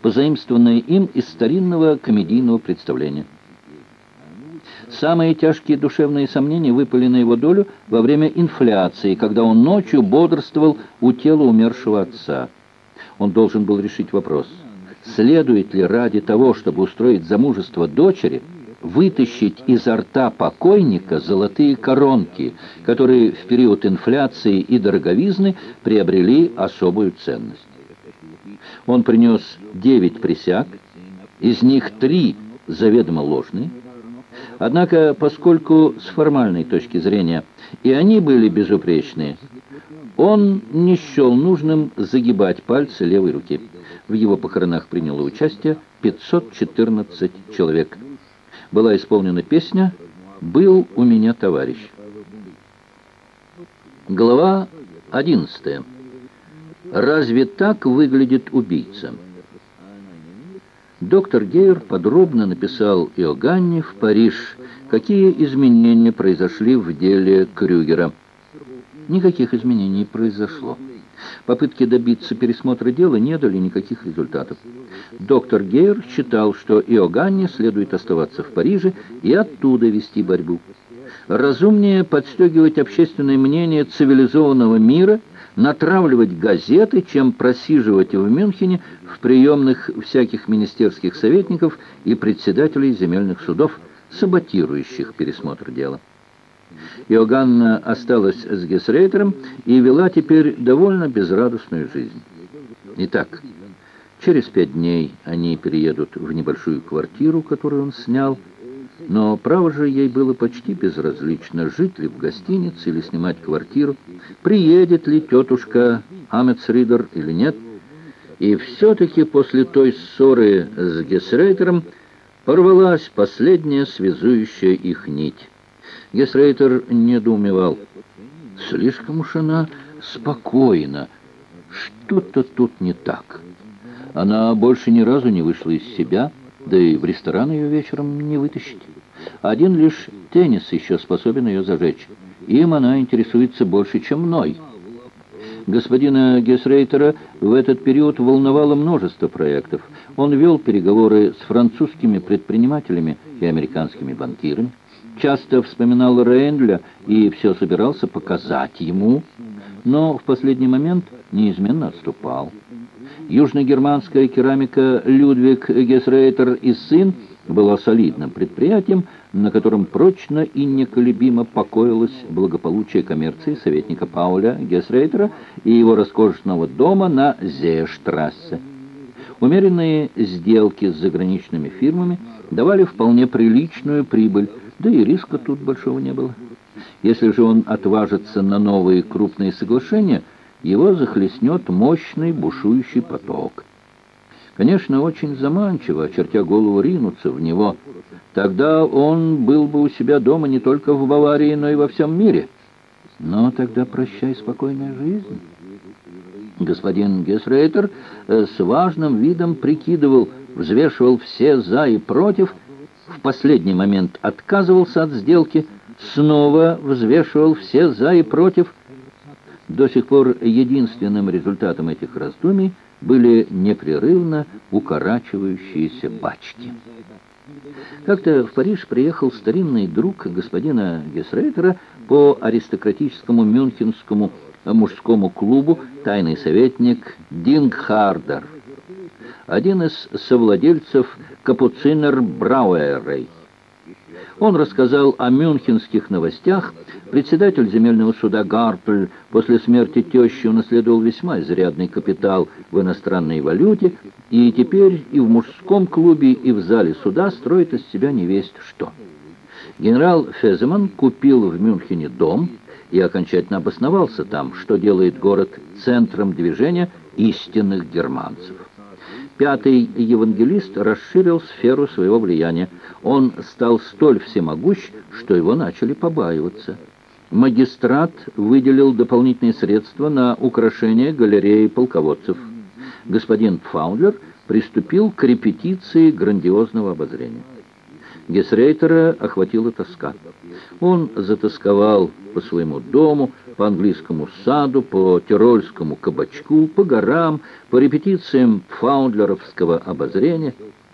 позаимствованное им из старинного комедийного представления. Самые тяжкие душевные сомнения выпали на его долю во время инфляции, когда он ночью бодрствовал у тела умершего отца. Он должен был решить вопрос, следует ли ради того, чтобы устроить замужество дочери, вытащить изо рта покойника золотые коронки, которые в период инфляции и дороговизны приобрели особую ценность. Он принес девять присяг, из них три заведомо ложные, Однако, поскольку с формальной точки зрения и они были безупречные, он не счел нужным загибать пальцы левой руки. В его похоронах приняло участие 514 человек. Была исполнена песня «Был у меня товарищ». Глава 11. Разве так выглядит убийца? Доктор Гейер подробно написал Иоганне в Париж, какие изменения произошли в деле Крюгера. Никаких изменений не произошло. Попытки добиться пересмотра дела не дали никаких результатов. Доктор Гейер считал, что Иоганне следует оставаться в Париже и оттуда вести борьбу. Разумнее подстегивать общественное мнение цивилизованного мира – натравливать газеты, чем просиживать в Мюнхене в приемных всяких министерских советников и председателей земельных судов, саботирующих пересмотр дела. Иоганна осталась с Гесрейтером и вела теперь довольно безрадостную жизнь. Итак, через пять дней они переедут в небольшую квартиру, которую он снял, но, право же, ей было почти безразлично, жить ли в гостинице или снимать квартиру, приедет ли тетушка Амецридер или нет. И все-таки после той ссоры с Гесрейтером порвалась последняя связующая их нить. Гесрейтер недоумевал. Слишком уж она спокойна. Что-то тут не так. Она больше ни разу не вышла из себя, да и в ресторан ее вечером не вытащить. Один лишь теннис еще способен ее зажечь. Им она интересуется больше, чем мной. Господина Гесрейтера в этот период волновало множество проектов. Он вел переговоры с французскими предпринимателями и американскими банкирами, часто вспоминал Рейндля и все собирался показать ему, но в последний момент неизменно отступал. Южногерманская керамика Людвиг Гесрейтер и сын была солидным предприятием, на котором прочно и неколебимо покоилось благополучие коммерции советника Пауля Гесрейтера и его роскошного дома на Зеештрассе. Умеренные сделки с заграничными фирмами давали вполне приличную прибыль, да и риска тут большого не было. Если же он отважится на новые крупные соглашения, его захлестнет мощный бушующий поток – Конечно, очень заманчиво, очертя голову, ринуться в него. Тогда он был бы у себя дома не только в Баварии, но и во всем мире. Но тогда прощай спокойная жизнь. Господин Гесрейтер э, с важным видом прикидывал, взвешивал все «за» и «против», в последний момент отказывался от сделки, снова взвешивал все «за» и «против». До сих пор единственным результатом этих раздумий – были непрерывно укорачивающиеся бачки. Как-то в Париж приехал старинный друг господина Гесрейтера по аристократическому мюнхенскому мужскому клубу тайный советник Дингхардер, один из совладельцев капуцинер Брауэрей. Он рассказал о мюнхенских новостях. Председатель земельного суда Гарпль после смерти тещи унаследовал весьма изрядный капитал в иностранной валюте, и теперь и в мужском клубе, и в зале суда строит из себя невесть что. Генерал Феземан купил в Мюнхене дом и окончательно обосновался там, что делает город центром движения истинных германцев. Пятый евангелист расширил сферу своего влияния. Он стал столь всемогущ, что его начали побаиваться. Магистрат выделил дополнительные средства на украшение галереи полководцев. Господин Пфаундлер приступил к репетиции грандиозного обозрения. Гесрейтера охватила тоска. Он затасковал по своему дому, по английскому саду, по тирольскому кабачку, по горам, по репетициям фаундлеровского обозрения.